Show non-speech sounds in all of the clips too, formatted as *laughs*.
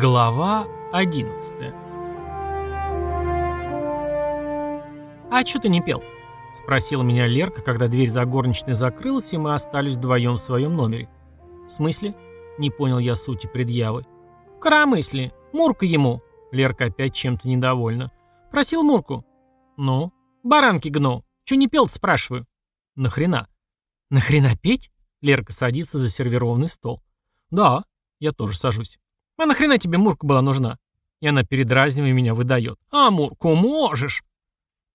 Глава 11 «А чё ты не пел?» — спросила меня Лерка, когда дверь за горничной закрылась, и мы остались вдвоем в своем номере. «В смысле?» — не понял я сути предъявы. «В коромысле. Мурка ему!» — Лерка опять чем-то недовольна. «Просил Мурку». «Ну?» «Баранки гну. Чё не пел-то, спрашиваю?» «Нахрена?» «Нахрена петь?» — Лерка садится за сервированный стол. «Да». Я тоже сажусь. А нахрена тебе Мурка была нужна? И она, передразнивая меня, выдает. А Мурку можешь.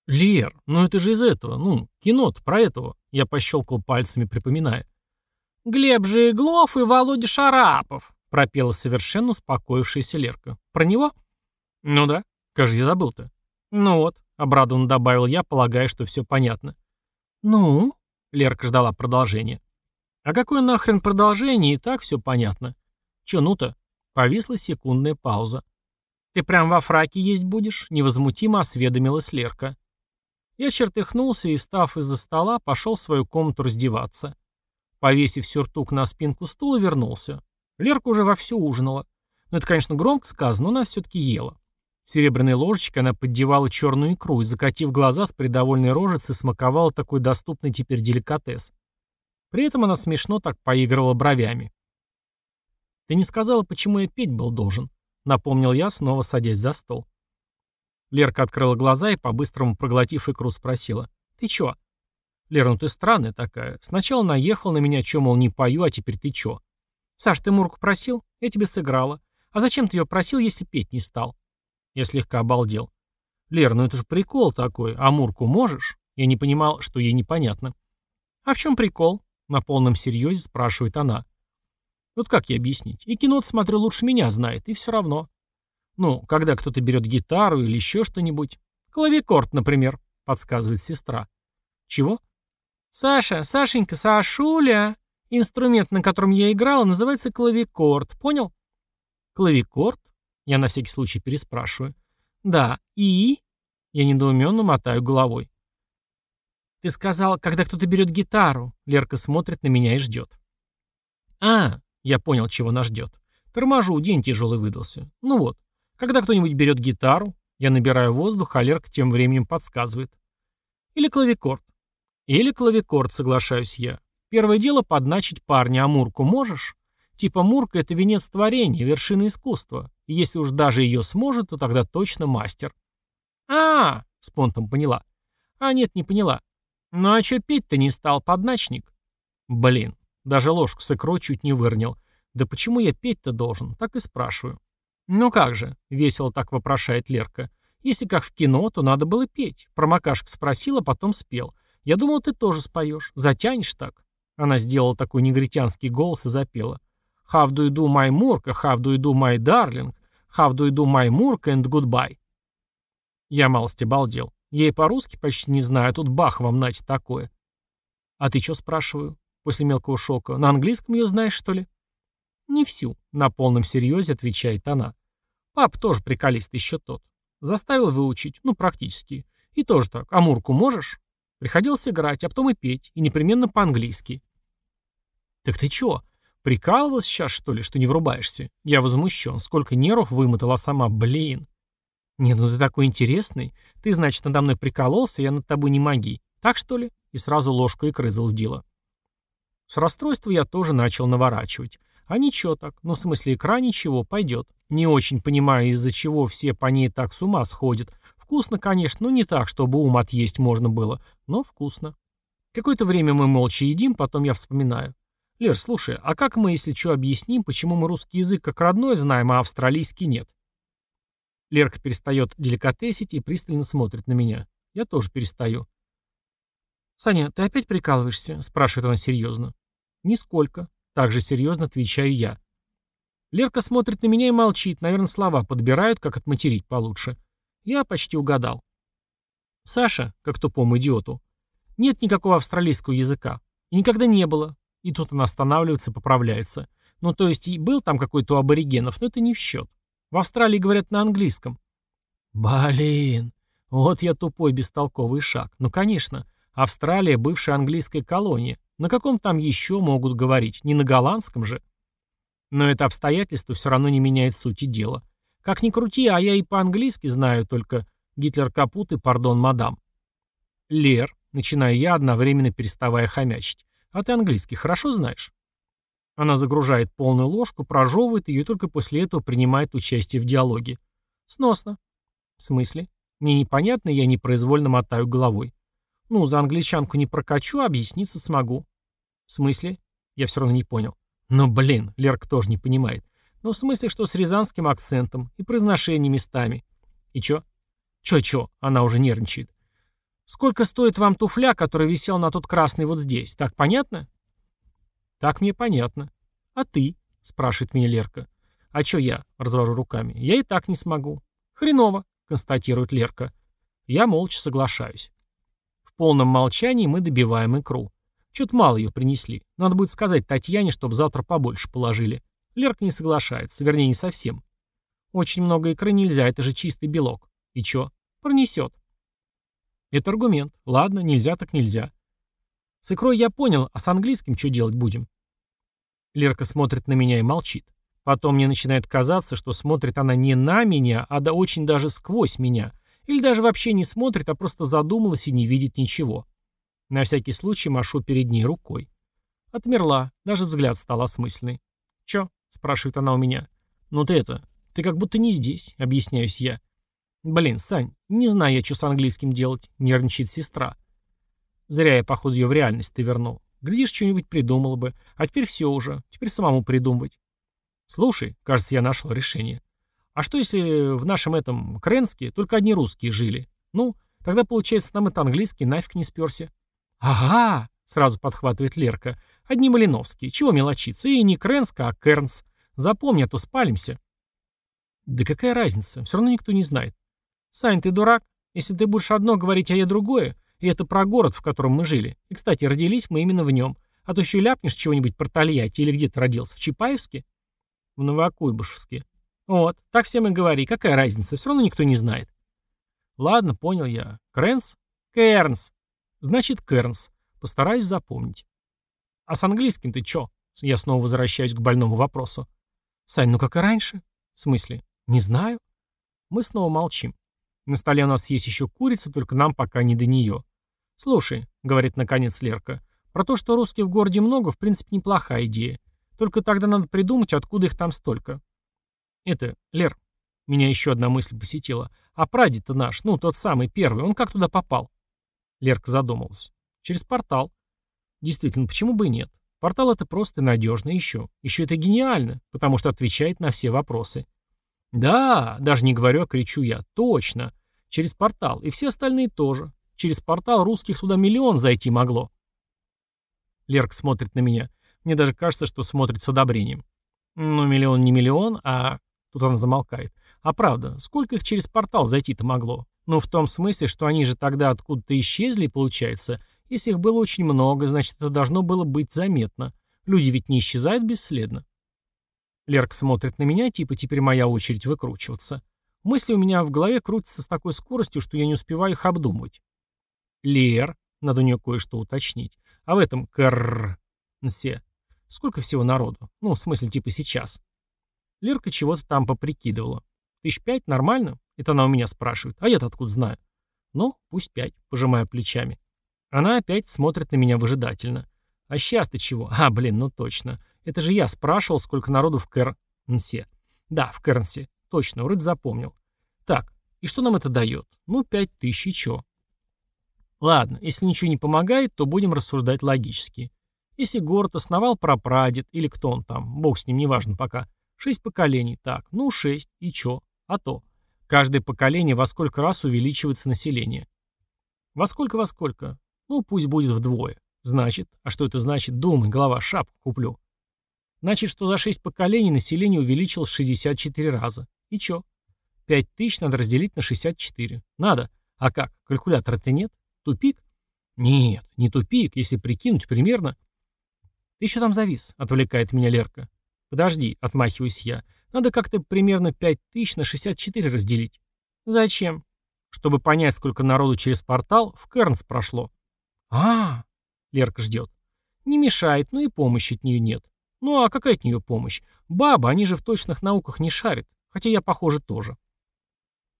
Лер, ну это же из этого, ну, кино-то про этого. Я пощелкал пальцами, припоминая. Глеб же Иглов и Володя Шарапов, пропела совершенно успокоившаяся Лерка. Про него? Ну да. Же я забыл-то? Ну вот, обрадованно добавил я, полагая, что все понятно. Ну? Лерка ждала продолжения. А какое нахрен продолжение, и так все понятно. Че ну-то? Повисла секундная пауза. «Ты прям во фраке есть будешь?» — невозмутимо осведомилась Лерка. Я чертыхнулся и, встав из-за стола, пошел в свою комнату раздеваться. Повесив сюртук на спинку стула, вернулся. Лерка уже вовсю ужинала. Ну, это, конечно, громко сказано, но она все-таки ела. Серебряной ложечкой она поддевала черную икру и, закатив глаза с придовольной рожицей, смаковала такой доступный теперь деликатес. При этом она смешно так поигрывала бровями. «Ты не сказала, почему я петь был должен», — напомнил я, снова садясь за стол. Лерка открыла глаза и, по-быстрому проглотив икру, спросила. «Ты чё?» «Лера, ну ты странная такая. Сначала наехал на меня, чё, мол, не пою, а теперь ты чё?» «Саш, ты Мурку просил? Я тебе сыграла. А зачем ты её просил, если петь не стал?» Я слегка обалдел. «Лер, ну это же прикол такой. А Мурку можешь?» Я не понимал, что ей непонятно. «А в чём прикол?» На полном серьезе спрашивает она. Вот как я объяснить? И кино смотрю, лучше меня знает, и все равно. Ну, когда кто-то берет гитару или еще что-нибудь. Клавикорд, например, подсказывает сестра. Чего? Саша, Сашенька, Сашуля. Инструмент, на котором я играла, называется клавикорд, понял? Клавикорд? Я на всякий случай переспрашиваю. Да, и? Я недоуменно мотаю головой. Ты сказал, когда кто-то берет гитару. Лерка смотрит на меня и ждет. А, я понял, чего нас ждет. Торможу, день тяжелый выдался. Ну вот, когда кто-нибудь берет гитару, я набираю воздух, а Лерка тем временем подсказывает. Или клавикорд. Или клавикорд, соглашаюсь я. Первое дело подначить парня, а Мурку можешь? Типа Мурка — это венец творения, вершина искусства. И если уж даже ее сможет, то тогда точно мастер. а, -а, -а с понтом поняла. А нет, не поняла. Ну а чё петь-то не стал, подначник? Блин, даже ложку с икрой чуть не выронил. Да почему я петь-то должен? Так и спрашиваю. Ну как же, весело так вопрошает Лерка. Если как в кино, то надо было петь. Промокашка спросила, потом спел. Я думал, ты тоже споешь. Затянешь так. Она сделала такой негритянский голос и запела. How do you do, my Murka? How do you do, my darling? How do you do, my Murka? And goodbye. Я малость обалдел. Я и по-русски почти не знаю, а тут бах вам нать такое. А ты что, спрашиваю? После мелкого шока. «На английском ее знаешь, что ли?» «Не всю», — на полном серьезе отвечает она. «Пап тоже приколист, еще тот. Заставил выучить, ну, практически. И тоже так. Амурку можешь?» Приходилось играть, а потом и петь, и непременно по-английски. «Так ты чё, прикалывалась сейчас, что ли, что не врубаешься?» Я возмущен. Сколько нервов вымотала сама, блин. «Не, ну ты такой интересный. Ты, значит, надо мной прикололся, я над тобой не маги. Так, что ли?» И сразу ложку икры залудила. С расстройства я тоже начал наворачивать. А ничего так, ну в смысле икра ничего, пойдет. Не очень понимаю, из-за чего все по ней так с ума сходят. Вкусно, конечно, но не так, чтобы ум отъесть можно было, но вкусно. Какое-то время мы молча едим, потом я вспоминаю. Лер, слушай, а как мы, если что, объясним, почему мы русский язык как родной знаем, а австралийский нет? Лерка перестает деликатесить и пристально смотрит на меня. Я тоже перестаю. «Саня, ты опять прикалываешься?» – спрашивает она серьезно. «Нисколько», – также серьезно отвечаю я. Лерка смотрит на меня и молчит, наверное, слова подбирают, как отматерить получше. Я почти угадал. Саша, как тупому идиоту, нет никакого австралийского языка. И никогда не было. И тут она останавливается, поправляется. Ну, то есть, был там какой-то у аборигенов, но это не в счет. В Австралии говорят на английском. Блин, вот я тупой бестолковый шаг. Ну, конечно, Австралия – бывшая английская колония. На каком там еще могут говорить? Не на голландском же? Но это обстоятельство все равно не меняет сути дела. Как ни крути, а я и по-английски знаю только Гитлер капут и пардон, мадам. Лер, начинаю я, одновременно переставая хомячить. А ты английский хорошо знаешь? Она загружает полную ложку, прожевывает ее и только после этого принимает участие в диалоге. Сносно. В смысле? Мне непонятно, я непроизвольно мотаю головой. Ну, за англичанку не прокачу, а объясниться смогу. В смысле? Я все равно не понял. Но, блин, Лерка тоже не понимает. Ну, в смысле, что с рязанским акцентом и произношением местами. И чё? Чё-чё? Она уже нервничает. Сколько стоит вам туфля, который висел на тот красный вот здесь? Так понятно? Так мне понятно. А ты? Спрашивает меня Лерка. А чё я? Развожу руками. Я и так не смогу. Хреново, констатирует Лерка. Я молча соглашаюсь. В полном молчании мы добиваем икру. Чё-то мало ее принесли. Надо будет сказать Татьяне, чтобы завтра побольше положили. Лерка не соглашается, вернее, не совсем. Очень много икры нельзя, это же чистый белок. И чё? Пронесет. Это аргумент. Ладно, нельзя так нельзя. С икрой я понял, а с английским что делать будем? Лерка смотрит на меня и молчит. Потом мне начинает казаться, что смотрит она не на меня, а да очень даже сквозь меня. Или даже вообще не смотрит, а просто задумалась и не видит ничего. На всякий случай машу перед ней рукой. Отмерла, даже взгляд стал осмысленный. «Чё?» — спрашивает она у меня. «Ну ты это, ты как будто не здесь», — объясняюсь я. «Блин, Сань, не знаю я, что с английским делать», — нервничает сестра. Зря я, походу, ее в реальность ты вернул. Глядишь, что-нибудь придумал бы. А теперь все уже. Теперь самому придумывать. Слушай, кажется, я нашел решение. А что если в нашем этом Кренске только одни русские жили? Ну, тогда, получается, нам это английский нафиг не сперся. Ага, сразу подхватывает Лерка. Одни Малиновские. Чего мелочиться? И не Кренска, а Кернс. Запомни, а то спалимся. Да какая разница? Все равно никто не знает. «Сань, ты дурак? Если ты будешь одно говорить, а я другое, и это про город, в котором мы жили. И, кстати, родились мы именно в нем. А то еще ляпнешь чего-нибудь про Тольятти или где ты родился, в Чапаевске?» «В Новокуйбышевске». «Вот, так всем и говори. Какая разница? Все равно никто не знает». «Ладно, понял я. Крэнс?» «Кернс». «Значит, Кернс. Постараюсь запомнить». «А с английским ты чё?» Я снова возвращаюсь к больному вопросу. «Сань, ну как и раньше». «В смысле?» «Не знаю». Мы снова молчим. На столе у нас есть еще курица, только нам пока не до нее. «Слушай», — говорит наконец Лерка, — «про то, что русских в городе много, в принципе, неплохая идея. Только тогда надо придумать, откуда их там столько». «Это, Лер, меня еще одна мысль посетила. А прадед-то наш, ну, тот самый первый, он как туда попал?» Лерка задумалась. «Через портал». «Действительно, почему бы и нет? Портал это просто и надежно еще. Еще это гениально, потому что отвечает на все вопросы. Да, даже не говорю, а кричу я. Точно. Через портал. И все остальные тоже. Через портал русских туда миллион зайти могло. Лерк смотрит на меня. Мне даже кажется, что смотрит с одобрением. Ну, миллион не миллион, а... Тут она замолкает. А правда, сколько их через портал зайти-то могло? Ну, в том смысле, что они же тогда откуда-то исчезли, получается. Если их было очень много, значит, это должно было быть заметно. Люди ведь не исчезают бесследно. Лерк смотрит на меня, типа теперь моя очередь выкручиваться. Мысли у меня в голове крутятся с такой скоростью, что я не успеваю их обдумывать. Лер, надо у нее кое-что уточнить. А в этом Крнсе сколько всего народу? Ну, в смысле, типа сейчас. Лерка чего-то там поприкидывала. Тысяч пять, нормально? Это она у меня спрашивает. А я-то откуда знаю? Ну, пусть пять, пожимая плечами. Она опять смотрит на меня выжидательно. А сейчас-то чего? А, блин, ну точно. Это же я спрашивал, сколько народу в Кернсе. Да, в Кернсе. Точно, вроде запомнил. Так, и что нам это дает? Ну, пять тысяч и чё? Ладно, если ничего не помогает, то будем рассуждать логически. Если город основал прапрадед, или кто он там, бог с ним, неважно пока, шесть поколений, так, ну, шесть, и чё? А то. Каждое поколение во сколько раз увеличивается население. Во сколько, во сколько? Ну, пусть будет вдвое. Значит, а что это значит? Думай, голова, шапку куплю. Значит, что за 6 поколений население увеличилось 64 раза. И чё? 5 тысяч надо разделить на 64. Надо. А как? Калькулятора-то нет? Тупик? Нет, не тупик, если прикинуть примерно. Ты еще там завис, отвлекает меня Лерка. Подожди, отмахиваюсь я. Надо как-то примерно 5 тысяч на 64 разделить. Зачем? Чтобы понять, сколько народу через портал в Кернс прошло. А, -а, -а Лерка ждет. Не мешает, но и помощи от нее нет. Ну а какая от нее помощь? Баба, они же в точных науках не шарят. Хотя я, похоже, тоже.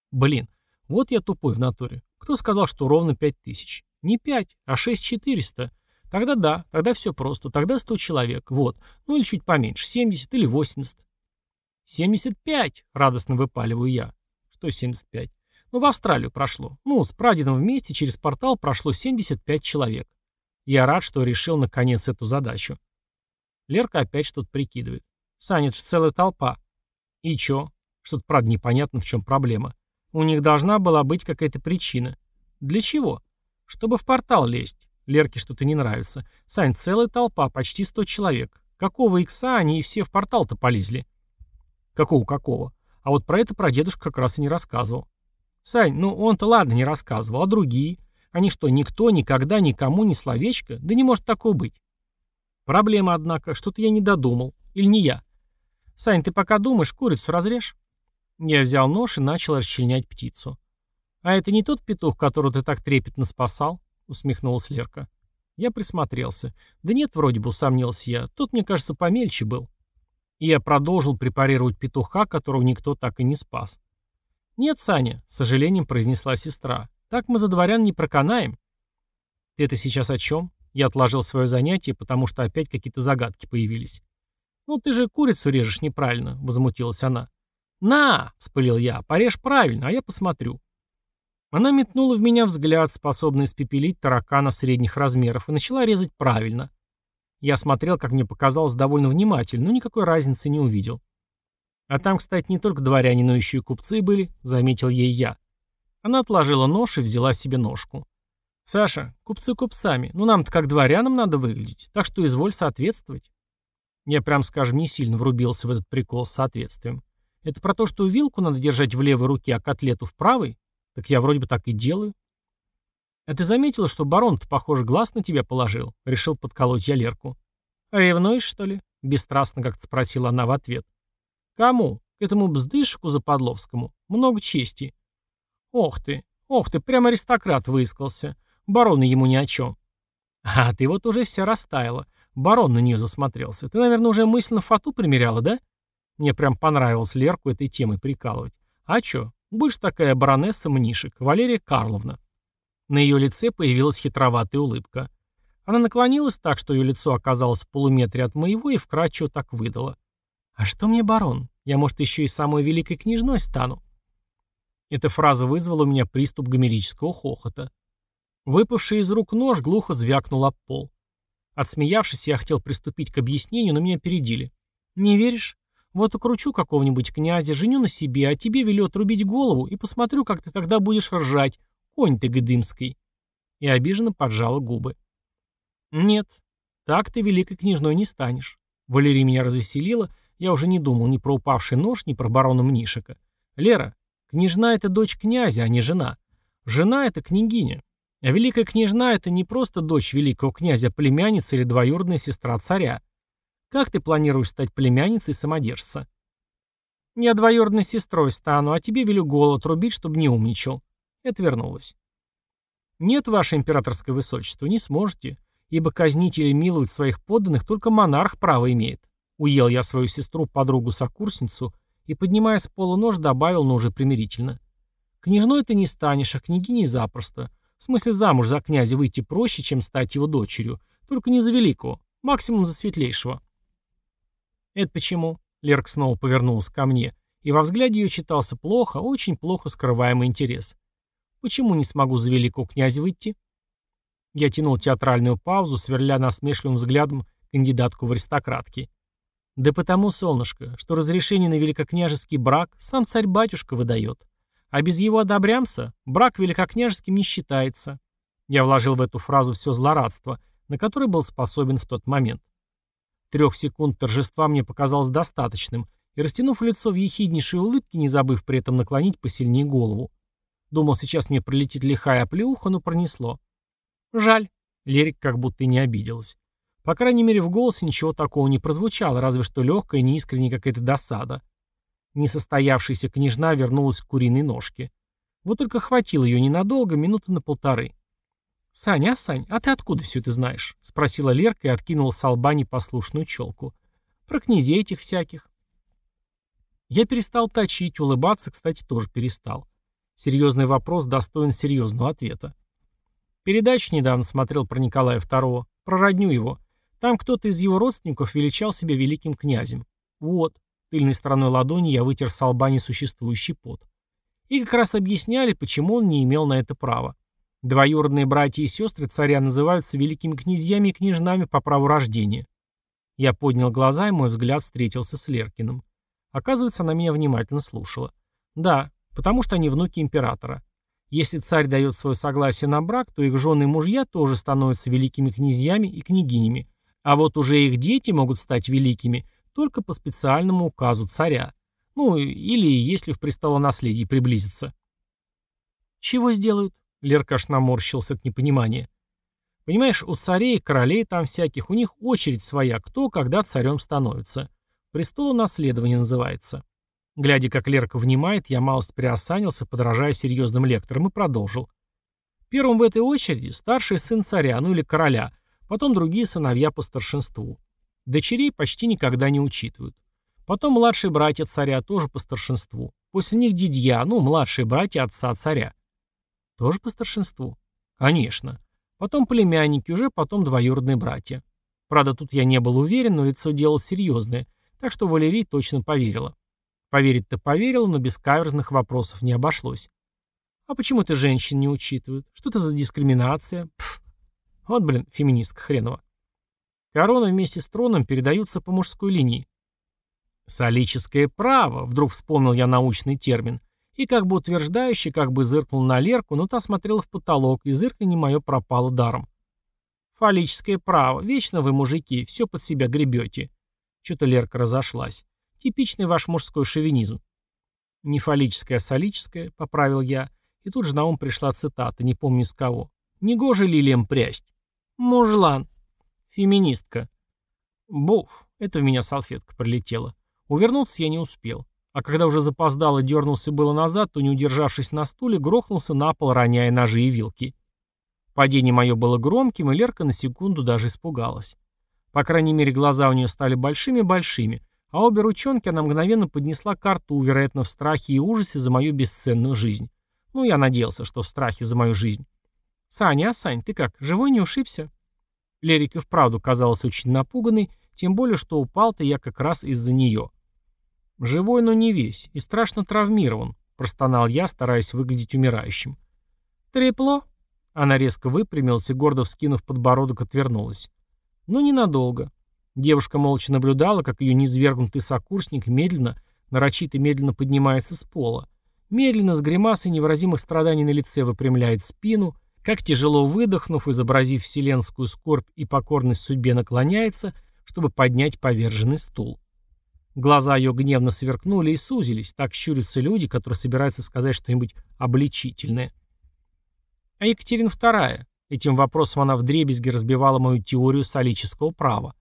Блин, вот я тупой в натуре. Кто сказал, что ровно пять тысяч? Не пять, а шесть четыреста. Тогда да, тогда все просто. Тогда сто человек. Вот. Ну или чуть поменьше. семьдесят или восемьдесят. Семьдесят пять, радостно выпаливаю я. Что семьдесят пять? Ну, в Австралию прошло. Ну, с прадедом вместе через портал прошло 75 человек. Я рад, что решил наконец эту задачу. Лерка опять что-то прикидывает. Саня, это же целая толпа. И чё? Что-то правда непонятно, в чем проблема. У них должна была быть какая-то причина. Для чего? Чтобы в портал лезть. Лерке что-то не нравится. Сань, целая толпа, почти 100 человек. Какого икса они и все в портал-то полезли? Какого-какого? А вот про это прадедушка как раз и не рассказывал. Сань, ну он-то ладно не рассказывал, а другие? Они что, никто, никогда, никому, ни словечко? Да не может такого быть. Проблема, однако, что-то я не додумал. Или не я. Сань, ты пока думаешь, курицу разрежь? Я взял нож и начал расчленять птицу. «А это не тот петух, которого ты так трепетно спасал?» — усмехнулась Лерка. Я присмотрелся. «Да нет, вроде бы», — усомнился я. «Тот, мне кажется, помельче был». И я продолжил препарировать петуха, которого никто так и не спас. «Нет, Саня», — с сожалением произнесла сестра, — «так мы за дворян не проканаем». «Ты это сейчас о чем?» Я отложил свое занятие, потому что опять какие-то загадки появились. «Ну ты же курицу режешь неправильно», — возмутилась она. «На!» — вспылил я. «Порежь правильно, а я посмотрю». Она метнула в меня взгляд, способный испепелить таракана средних размеров, и начала резать правильно. Я смотрел, как мне показалось, довольно внимательно, но никакой разницы не увидел. А там, кстати, не только дворяне, но еще и купцы были, заметил ей я. Она отложила нож и взяла себе ножку. «Саша, купцы купцами, ну нам-то как дворянам надо выглядеть, так что изволь соответствовать». Я, прям скажем, не сильно врубился в этот прикол с соответствием. Это про то, что вилку надо держать в левой руке, а котлету в правой? Так я вроде бы так и делаю. А ты заметила, что барон-то, похоже, глаз на тебя положил? Решил подколоть я Лерку. Ревнуешь, что ли? Бесстрастно как-то спросила она в ответ. Кому? К этому бздышику Западловскому. Много чести. Ох ты, ох ты, прям аристократ выискался. Барон ему ни о чем. А ты вот уже вся растаяла. Барон на нее засмотрелся. Ты, наверное, уже мысленно фату примеряла, да? Мне прям понравилось Лерку этой темой прикалывать. А чё, будешь такая баронесса Мнишек, Валерия Карловна. На ее лице появилась хитроватая улыбка. Она наклонилась так, что ее лицо оказалось в полуметре от моего и вкратчиво так выдала. «А что мне барон? Я, может, еще и самой великой княжной стану?» Эта фраза вызвала у меня приступ гомерического хохота. Выпавший из рук нож глухо звякнул об пол. Отсмеявшись, я хотел приступить к объяснению, но меня опередили. «Не веришь? Вот укручу какого-нибудь князя, женю на себе, а тебе велю отрубить голову и посмотрю, как ты тогда будешь ржать, конь ты гдымский. И обиженно поджала губы. Нет, так ты великой княжной не станешь. Валерия меня развеселила, я уже не думал ни про упавший нож, ни про барона Мнишика. Лера, княжна — это дочь князя, а не жена. Жена — это княгиня. А великая княжна — это не просто дочь великого князя, племянница или двоюродная сестра царя. Как ты планируешь стать племянницей самодержца? Я двоюродной сестрой стану, а тебе велю голову трубить, чтобы не умничал. Это вернулось. Нет, ваше императорское высочество, не сможете, ибо казнить или миловать своих подданных только монарх право имеет. Уел я свою сестру-подругу-сокурсницу и, поднимая с пола нож, добавил, но уже примирительно. Княжной ты не станешь, а княгиней запросто. В смысле замуж за князя выйти проще, чем стать его дочерью, только не за великого, максимум за светлейшего. «Это почему?» Лерк снова повернулась ко мне, и во взгляде ее читался плохо, очень плохо скрываемый интерес. «Почему не смогу за великого князя выйти?» Я тянул театральную паузу, сверля насмешливым взглядом кандидатку в аристократки. «Да потому, солнышко, что разрешение на великокняжеский брак сам царь-батюшка выдает. А без его одобрямса брак великокняжеским не считается». Я вложил в эту фразу все злорадство, на которое был способен в тот момент. Трех секунд торжества мне показалось достаточным, и, растянув лицо в ехиднейшей улыбке, не забыв при этом наклонить посильнее голову. Думал, сейчас мне пролетит лихая оплеуха, но пронесло. Жаль. Лерик как будто и не обиделась. По крайней мере, в голосе ничего такого не прозвучало, разве что легкая неискренняя какая-то досада. Несостоявшаяся княжна вернулась к куриной ножке. Вот только хватило ее ненадолго, минуты на полторы. «Саня, а, Сань, а ты откуда все это знаешь?» — спросила Лерка и откинула с лба непослушную челку. Про князей этих всяких. Я перестал точить, улыбаться, кстати, тоже перестал. Серьезный вопрос достоин серьезного ответа. Передачу недавно смотрел про Николая II, про родню его. Там кто-то из его родственников величал себя великим князем. Вот, тыльной стороной ладони я вытер с лба несуществующий пот. И как раз объясняли, почему он не имел на это права. Двоюродные братья и сестры царя называются великими князьями и княжнами по праву рождения. Я поднял глаза, и мой взгляд встретился с Леркиным. Оказывается, она меня внимательно слушала. Да, потому что они внуки императора. Если царь дает свое согласие на брак, то их жены и мужья тоже становятся великими князьями и княгинями, а вот уже их дети могут стать великими только по специальному указу царя. Ну, или если в престолонаследии приблизится. «Чего сделают?» — Лерка аж наморщился от непонимания. «Понимаешь, у царей, королей там всяких, у них очередь своя, кто когда царем становится. Престолонаследование называется». Глядя, как Лерка внимает, я малость приосанился, подражая серьезным лекторам, и продолжил. Первым в этой очереди старший сын царя, ну или короля, потом другие сыновья по старшинству. Дочерей почти никогда не учитывают. Потом младшие братья царя тоже по старшинству. После них дядья, ну, младшие братья отца царя. Тоже по старшинству? Конечно. Потом племянники, уже потом двоюродные братья. Правда, тут я не был уверен, но лицо делал серьезное, так что Валерий точно поверила. Поверить-то поверила, но без каверзных вопросов не обошлось. А почему это женщин не учитывают? Что это за дискриминация? Пф. Вот, блин, феминистка хренова. Корона вместе с троном передаются по мужской линии. Солическое право, вдруг вспомнил я научный термин, и как бы утверждающий, как бы зыркнул на Лерку, но та смотрела в потолок, и зырканье мое пропало даром. Фаллическое право, вечно вы, мужики, все под себя гребете. Что-то Лерка разошлась. Типичный ваш мужской шовинизм. Не фаллическое, а солическое, поправил я, и тут же на ум пришла цитата, не помню с кого. Негоже лилиям прясть. Мужлан. Феминистка. Буф, это в меня салфетка прилетела. Увернуться я не успел. А когда уже запоздало дернулся было назад, то, не удержавшись на стуле, грохнулся на пол, роняя ножи и вилки. Падение мое было громким, и Лерка на секунду даже испугалась. По крайней мере, глаза у нее стали большими-большими, а обе ручонки она мгновенно поднесла к рту, вероятно, в страхе и ужасе за мою бесценную жизнь. Ну, я надеялся, что в страхе за мою жизнь. «Саня, а Сань, ты как, живой не ушибся?» Лерик и вправду казалась очень напуганной, тем более, что упал-то я как раз из-за нее. «Живой, но не весь, и страшно травмирован», — простонал я, стараясь выглядеть умирающим. «Трепло?» Она резко выпрямилась и, гордо вскинув подбородок, отвернулась. «Но ненадолго. Девушка молча наблюдала, как ее низвергнутый сокурсник медленно, нарочито медленно поднимается с пола. Медленно, с гримасой невыразимых страданий на лице выпрямляет спину, как тяжело выдохнув, изобразив вселенскую скорбь и покорность судьбе наклоняется, чтобы поднять поверженный стул. Глаза ее гневно сверкнули и сузились, так щурятся люди, которые собираются сказать что-нибудь обличительное. А Екатерина II, этим вопросом она вдребезги разбивала мою теорию солического права.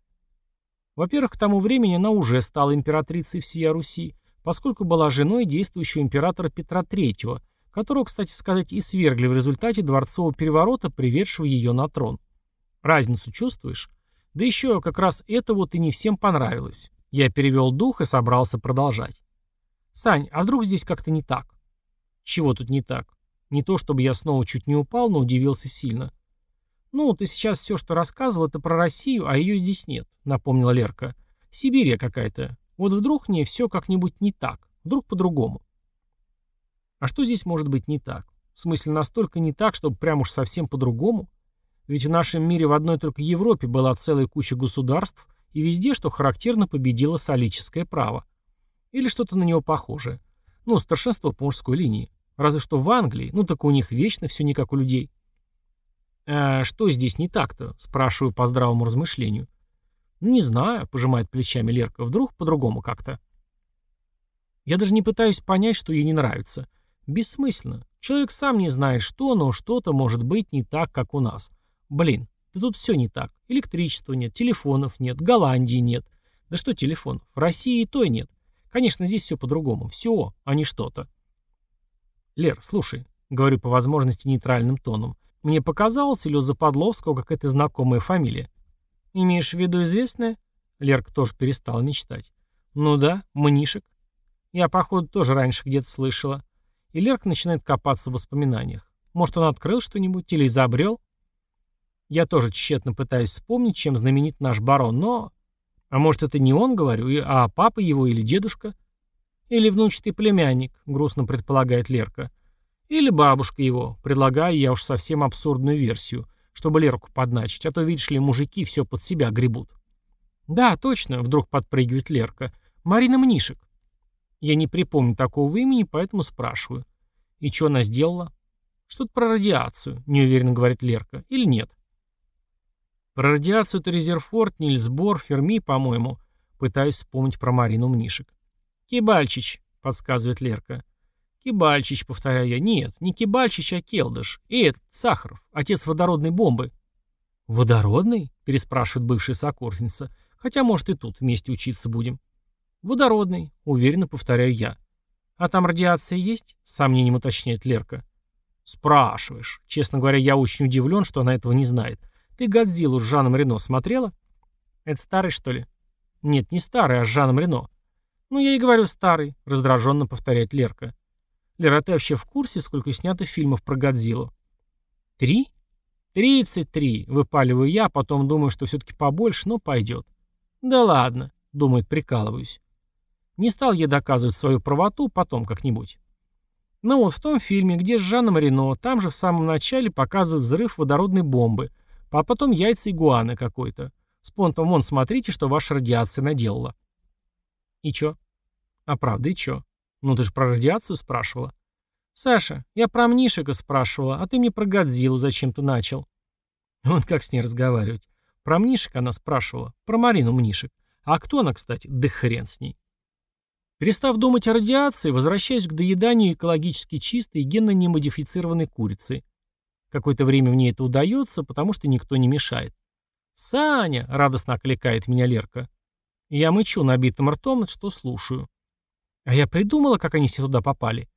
Во-первых, к тому времени она уже стала императрицей всея Руси, поскольку была женой действующего императора Петра III, которого, кстати сказать, и свергли в результате дворцового переворота, приведшего ее на трон. Разницу чувствуешь? Да еще как раз это вот и не всем понравилось. Я перевел дух и собрался продолжать. «Сань, а вдруг здесь как-то не так?» «Чего тут не так?» Не то, чтобы я снова чуть не упал, но удивился сильно. «Ну, ты сейчас все, что рассказывал, это про Россию, а ее здесь нет», — напомнила Лерка. «Сибирия какая-то. Вот вдруг мне все как-нибудь не так, вдруг по-другому». «А что здесь может быть не так? В смысле, настолько не так, чтобы прям уж совсем по-другому? Ведь в нашем мире в одной только Европе была целая куча государств, и везде, что характерно, победило солическое право. Или что-то на него похожее. Ну, старшинство по мужской линии. Разве что в Англии, ну так у них вечно все не как у людей». «А что здесь не так-то?» – спрашиваю по здравому размышлению. «Ну, не знаю», – пожимает плечами Лерка. «Вдруг по-другому как-то». Я даже не пытаюсь понять, что ей не нравится. Бессмысленно. Человек сам не знает, что, но что-то может быть не так, как у нас. Блин, да тут все не так. Электричества нет, телефонов нет, Голландии нет. Да что телефонов? В России и той нет. Конечно, здесь все по-другому. Все, а не что-то. Лер, слушай, говорю по возможности нейтральным тоном. Мне показалось, или у Западловского какая-то знакомая фамилия. Имеешь в виду известная? Лерка тоже перестала мечтать. Ну да, мнишек. Я, походу, тоже раньше где-то слышала. И Лерка начинает копаться в воспоминаниях. Может, он открыл что-нибудь или изобрел? Я тоже тщетно пытаюсь вспомнить, чем знаменит наш барон, но... А может, это не он, говорю, а папа его или дедушка? Или внучатый племянник, грустно предполагает Лерка. Или бабушка его, предлагаю я уж совсем абсурдную версию, чтобы Лерку подначить, а то, видишь ли, мужики все под себя гребут. Да, точно, вдруг подпрыгивает Лерка. Марина Мнишек. Я не припомню такого имени, поэтому спрашиваю. И что она сделала? Что-то про радиацию, неуверенно говорит Лерка. Или нет? Про радиацию это Резерфорд, Нильсбор, Ферми, по-моему. Пытаюсь вспомнить про Марину Мнишек. Кибальчич, подсказывает Лерка. Кибальчич, повторяю я. Нет, не Кибальчич, а Келдыш. И этот, Сахаров, отец водородной бомбы. Водородный? Переспрашивает бывшая сокурсница. Хотя, может, и тут вместе учиться будем. Водородный, уверенно повторяю я. А там радиация есть? С сомнением уточняет Лерка. Спрашиваешь. Честно говоря, я очень удивлен, что она этого не знает. Ты «Годзиллу» с Жаном Рено смотрела? Это старый, что ли? Нет, не старый, а с Жаном Рено. Ну, я и говорю старый, раздраженно повторяет Лерка. Лера, а ты вообще в курсе, сколько снято фильмов про Годзиллу? Три? Тридцать три, выпаливаю я, потом думаю, что все-таки побольше, но пойдет. Да ладно, думает, прикалываюсь. Не стал я доказывать свою правоту, потом как-нибудь. Ну вот в том фильме, где с Жаном Рено, там же в самом начале показывают взрыв водородной бомбы, а потом яйца игуаны какой-то. С понтом вон смотрите, что ваша радиация наделала. И чё? А правда, и чё? Ну ты же про радиацию спрашивала. Саша, я про Мнишика спрашивала, а ты мне про Годзиллу зачем-то начал. *laughs* Вот как с ней разговаривать. Про Мнишек она спрашивала, про Марину Мнишек. А кто она, кстати? Да хрен с ней. Перестав думать о радиации, возвращаюсь к доеданию экологически чистой и генно немодифицированной курицы. Какое-то время мне это удается, потому что никто не мешает. «Саня!» — радостно окликает меня Лерка. Я мычу набитым ртом, что слушаю. А я придумала, как они все туда попали.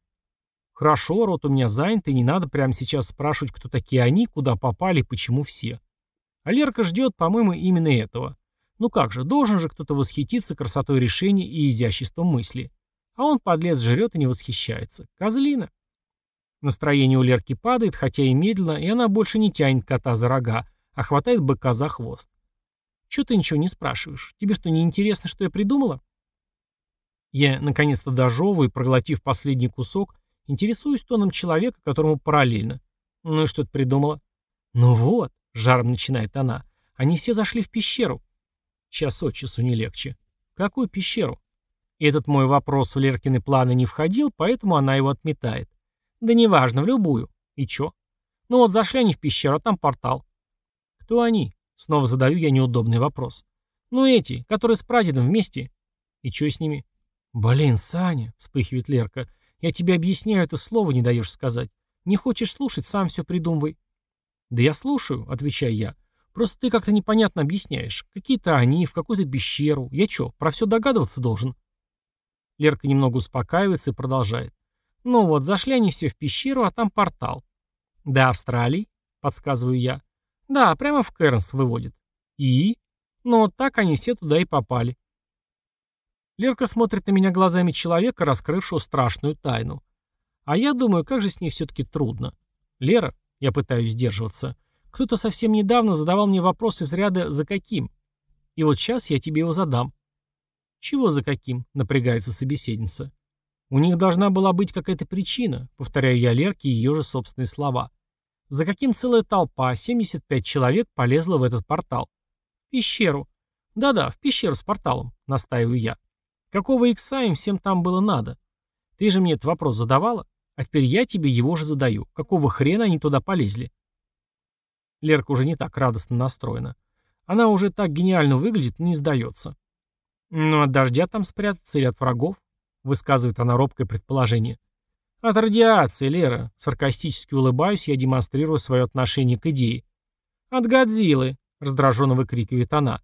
Хорошо, рот у меня занят, и не надо прямо сейчас спрашивать, кто такие они, куда попали и почему все. А Лерка ждет, по-моему, именно этого. Ну как же, должен же кто-то восхититься красотой решения и изяществом мысли. А он, подлец, жрет и не восхищается. Козлина. Настроение у Лерки падает, хотя и медленно, и она больше не тянет кота за рога, а хватает быка за хвост. Чё ты ничего не спрашиваешь? Тебе что, не интересно, что я придумала? Я, наконец-то дожевываю, проглотив последний кусок, интересуюсь тоном человека, которому параллельно. Ну и что ты придумала? Ну вот, жаром начинает она. Они все зашли в пещеру. Час от часу не легче. Какую пещеру? Этот мой вопрос в Леркины планы не входил, поэтому она его отметает. Да неважно, в любую. И чё? Ну вот зашли они в пещеру, а там портал. Кто они? Снова задаю я неудобный вопрос. Ну эти, которые с прадедом вместе. И чё с ними? Блин, Саня, вспыхивает Лерка. Я тебе объясняю, это слово не даешь сказать. Не хочешь слушать, сам все придумывай. Да я слушаю, отвечаю я. Просто ты как-то непонятно объясняешь. Какие-то они, в какую-то пещеру. Я чё, про все догадываться должен? Лерка немного успокаивается и продолжает. Ну вот, зашли они все в пещеру, а там портал. До Австралии, подсказываю я. Да, прямо в Кернс выводит. И? Ну вот так они все туда и попали. Лерка смотрит на меня глазами человека, раскрывшего страшную тайну. А я думаю, как же с ней все-таки трудно. Лера, я пытаюсь сдерживаться, кто-то совсем недавно задавал мне вопрос из ряда «за каким?». И вот сейчас я тебе его задам. «Чего за каким?» — напрягается собеседница. У них должна была быть какая-то причина, повторяю я Лерке ее же собственные слова. За каким целая толпа, 75 человек, полезла в этот портал? В пещеру. Да-да, в пещеру с порталом, настаиваю я. Какого икса им всем там было надо? Ты же мне этот вопрос задавала, а теперь я тебе его же задаю. Какого хрена они туда полезли? Лерка уже не так радостно настроена. Она уже так гениально выглядит, не сдается. Ну, от дождя там спрятаться или от врагов? Высказывает она робкое предположение. От радиации, Лера. Саркастически улыбаюсь, я демонстрирую свое отношение к идее. От Годзиллы, раздраженно выкрикивает она.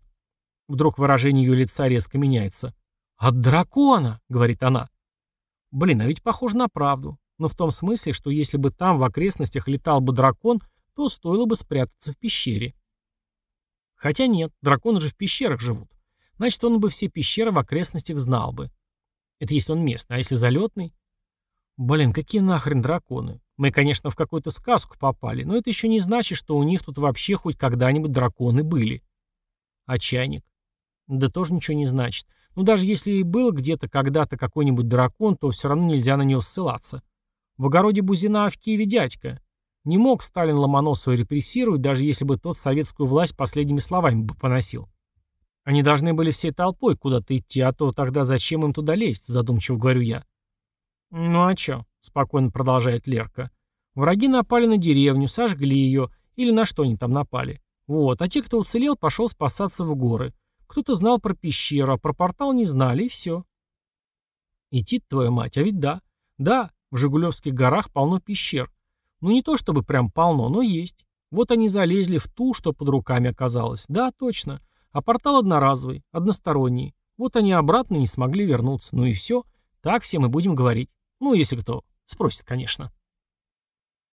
Вдруг выражение ее лица резко меняется. «От дракона!» — говорит она. Блин, а ведь похоже на правду. Но в том смысле, что если бы там в окрестностях летал бы дракон, то стоило бы спрятаться в пещере. Хотя нет, драконы же в пещерах живут. Значит, он бы все пещеры в окрестностях знал бы. Это если он местный, а если залетный? Блин, какие нахрен драконы? Мы, конечно, в какую-то сказку попали, но это еще не значит, что у них тут вообще хоть когда-нибудь драконы были. А чайник? Да тоже ничего не значит. Ну даже если и был где-то когда-то какой-нибудь дракон, то все равно нельзя на него ссылаться. В огороде Бузина, а в Киеве дядька. Не мог Сталин Ломоносова репрессировать, даже если бы тот советскую власть последними словами бы поносил. Они должны были всей толпой куда-то идти, а то тогда зачем им туда лезть, задумчиво говорю я. Ну а чё, спокойно продолжает Лерка. Враги напали на деревню, сожгли ее, или на что они там напали. Вот, а те, кто уцелел, пошел спасаться в горы. Кто-то знал про пещеру, а про портал не знали, и все. Идти твою мать, а ведь да. Да, в Жигулевских горах полно пещер. Ну не то чтобы прям полно, но есть. Вот они залезли в ту, что под руками оказалось. Да, точно. А портал одноразовый, односторонний. Вот они обратно не смогли вернуться. Ну и все. Так все мы будем говорить. Ну, если кто спросит, конечно.